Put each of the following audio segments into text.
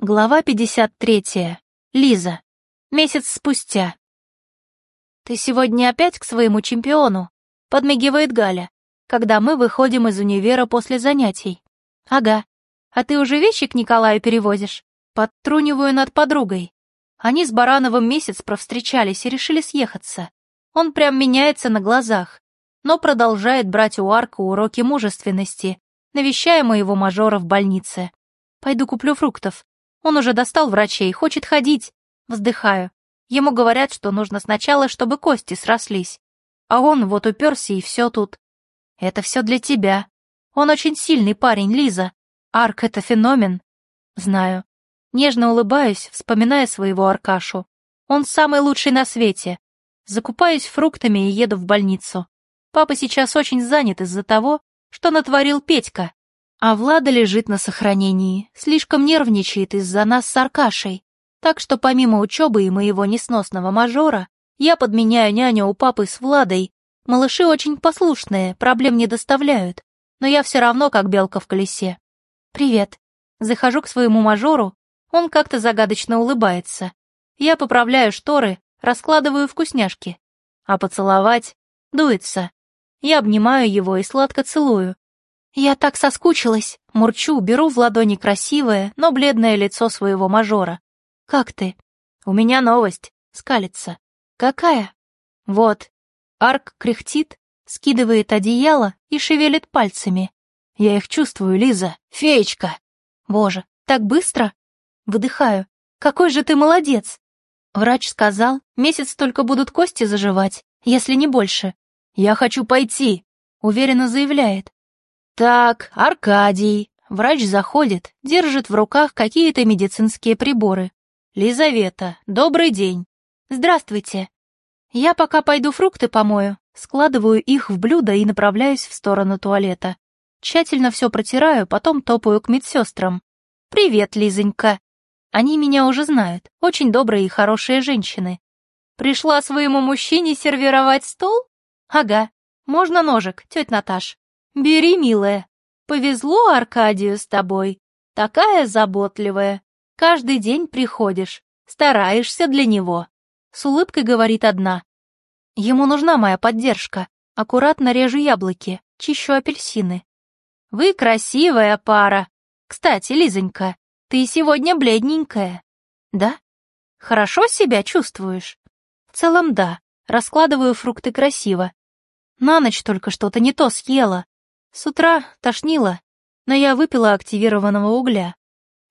Глава 53. Лиза. Месяц спустя. «Ты сегодня опять к своему чемпиону?» — подмигивает Галя, когда мы выходим из универа после занятий. «Ага. А ты уже вещи к Николаю перевозишь?» Подтруниваю над подругой. Они с Барановым месяц провстречались и решили съехаться. Он прям меняется на глазах, но продолжает брать у Арка уроки мужественности, навещая моего мажора в больнице. Пойду куплю фруктов. Он уже достал врачей, хочет ходить. Вздыхаю. Ему говорят, что нужно сначала, чтобы кости срослись. А он вот уперся и все тут. Это все для тебя. Он очень сильный парень, Лиза. Арк — это феномен. Знаю. Нежно улыбаюсь, вспоминая своего Аркашу. Он самый лучший на свете. Закупаюсь фруктами и еду в больницу. Папа сейчас очень занят из-за того, что натворил Петька. А Влада лежит на сохранении, слишком нервничает из-за нас с Аркашей. Так что помимо учебы и моего несносного мажора, я подменяю няню у папы с Владой. Малыши очень послушные, проблем не доставляют. Но я все равно как белка в колесе. «Привет». Захожу к своему мажору, он как-то загадочно улыбается. Я поправляю шторы, раскладываю вкусняшки. А поцеловать дуется. Я обнимаю его и сладко целую, я так соскучилась, мурчу, беру в ладони красивое, но бледное лицо своего мажора. Как ты? У меня новость, скалится. Какая? Вот. Арк кряхтит, скидывает одеяло и шевелит пальцами. Я их чувствую, Лиза, феечка. Боже, так быстро? Выдыхаю. Какой же ты молодец. Врач сказал, месяц только будут кости заживать, если не больше. Я хочу пойти, уверенно заявляет. «Так, Аркадий». Врач заходит, держит в руках какие-то медицинские приборы. «Лизавета, добрый день». «Здравствуйте». Я пока пойду фрукты помою, складываю их в блюдо и направляюсь в сторону туалета. Тщательно все протираю, потом топаю к медсестрам. «Привет, Лизонька». Они меня уже знают, очень добрые и хорошие женщины. Пришла своему мужчине сервировать стол? Ага, можно ножик, тетя Наташ. «Бери, милая. Повезло Аркадию с тобой. Такая заботливая. Каждый день приходишь, стараешься для него». С улыбкой говорит одна. Ему нужна моя поддержка. Аккуратно режу яблоки, чищу апельсины. Вы красивая пара. Кстати, Лизонька, ты сегодня бледненькая. Да? Хорошо себя чувствуешь? В целом, да. Раскладываю фрукты красиво. На ночь только что-то не то съела. С утра тошнило, но я выпила активированного угля.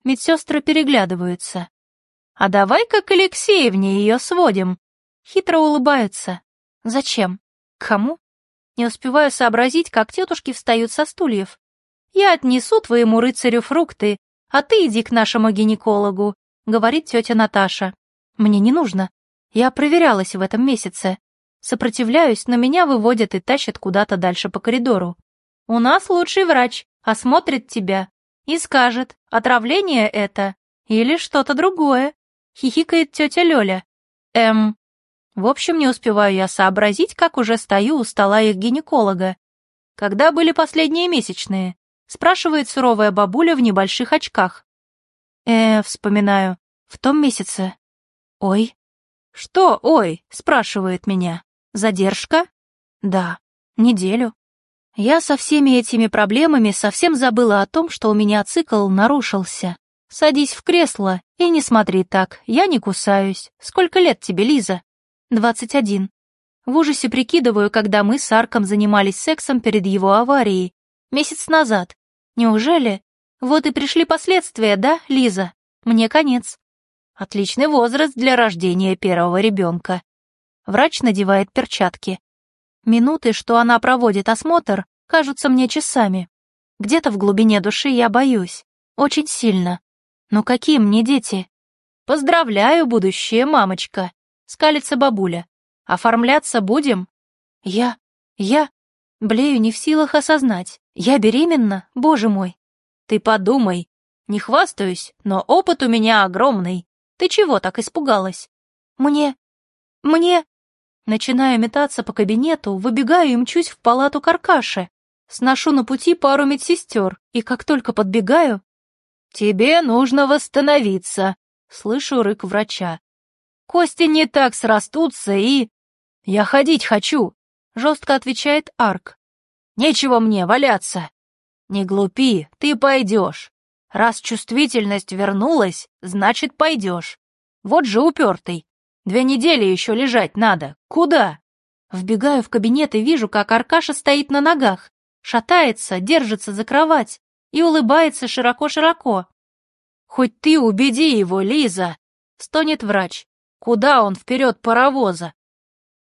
Медсестры переглядываются. «А давай-ка к Алексеевне ее сводим». Хитро улыбаются. «Зачем? Кому?» Не успеваю сообразить, как тетушки встают со стульев. «Я отнесу твоему рыцарю фрукты, а ты иди к нашему гинекологу», — говорит тетя Наташа. «Мне не нужно. Я проверялась в этом месяце. Сопротивляюсь, но меня выводят и тащат куда-то дальше по коридору. У нас лучший врач, осмотрит тебя и скажет, отравление это или что-то другое. Хихикает тетя Лёля. Эм... В общем, не успеваю я сообразить, как уже стою у стола их гинеколога. Когда были последние месячные? Спрашивает суровая бабуля в небольших очках. Э, вспоминаю. В том месяце. Ой. Что, ой, спрашивает меня. Задержка? Да. Неделю. Я со всеми этими проблемами совсем забыла о том, что у меня цикл нарушился. Садись в кресло и не смотри так, я не кусаюсь. Сколько лет тебе, Лиза? Двадцать один. В ужасе прикидываю, когда мы с Арком занимались сексом перед его аварией. Месяц назад. Неужели? Вот и пришли последствия, да, Лиза? Мне конец. Отличный возраст для рождения первого ребенка. Врач надевает перчатки. Минуты, что она проводит осмотр, кажутся мне часами. Где-то в глубине души я боюсь. Очень сильно. Но какие мне дети? Поздравляю, будущая мамочка. Скалится бабуля. Оформляться будем? Я... я... Блею не в силах осознать. Я беременна, боже мой. Ты подумай. Не хвастаюсь, но опыт у меня огромный. Ты чего так испугалась? Мне... мне... Начинаю метаться по кабинету, выбегаю и мчусь в палату Каркаши. Сношу на пути пару медсестер, и как только подбегаю... Тебе нужно восстановиться, слышу рык врача. Кости не так срастутся и... Я ходить хочу, жестко отвечает Арк. Нечего мне валяться. Не глупи, ты пойдешь. Раз чувствительность вернулась, значит, пойдешь. Вот же упертый. Две недели еще лежать надо. Куда? Вбегаю в кабинет и вижу, как Аркаша стоит на ногах, шатается, держится за кровать и улыбается широко-широко. «Хоть ты убеди его, Лиза!» — стонет врач. «Куда он вперед паровоза?»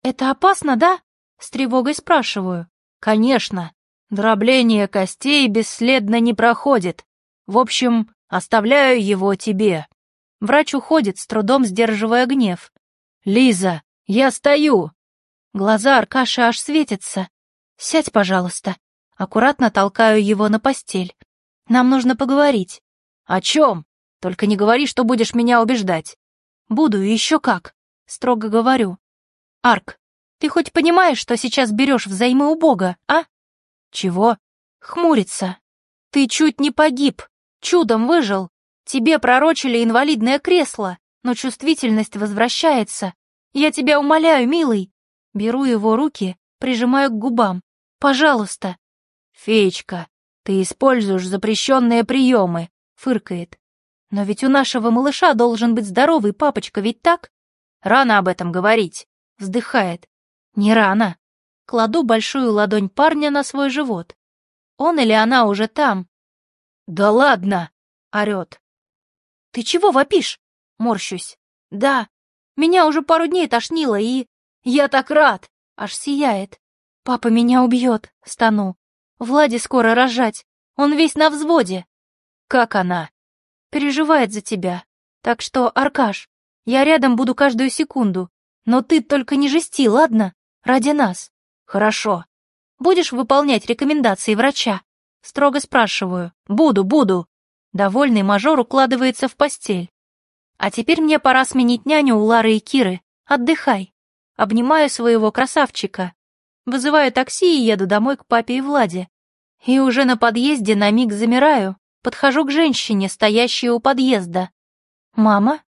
«Это опасно, да?» — с тревогой спрашиваю. «Конечно. Дробление костей бесследно не проходит. В общем, оставляю его тебе». Врач уходит, с трудом сдерживая гнев. «Лиза, я стою!» Глаза Аркаши аж светятся. «Сядь, пожалуйста». Аккуратно толкаю его на постель. «Нам нужно поговорить». «О чем? Только не говори, что будешь меня убеждать». «Буду, еще как», — строго говорю. «Арк, ты хоть понимаешь, что сейчас берешь взаймы у Бога, а?» «Чего?» «Хмурится. Ты чуть не погиб, чудом выжил. Тебе пророчили инвалидное кресло, но чувствительность возвращается. Я тебя умоляю, милый, Беру его руки, прижимаю к губам. «Пожалуйста!» «Феечка, ты используешь запрещенные приемы!» — фыркает. «Но ведь у нашего малыша должен быть здоровый папочка, ведь так?» «Рано об этом говорить!» — вздыхает. «Не рано!» Кладу большую ладонь парня на свой живот. Он или она уже там. «Да ладно!» — орёт. «Ты чего вопишь?» — морщусь. «Да, меня уже пару дней тошнило, и...» «Я так рад!» Аж сияет. «Папа меня убьет!» Стану. «Влади скоро рожать! Он весь на взводе!» «Как она?» «Переживает за тебя. Так что, Аркаш, я рядом буду каждую секунду. Но ты только не жести, ладно? Ради нас. Хорошо. Будешь выполнять рекомендации врача?» Строго спрашиваю. «Буду, буду!» Довольный мажор укладывается в постель. «А теперь мне пора сменить няню у Лары и Киры. Отдыхай!» Обнимаю своего красавчика. Вызываю такси и еду домой к папе и Владе. И уже на подъезде на миг замираю, подхожу к женщине, стоящей у подъезда. «Мама?»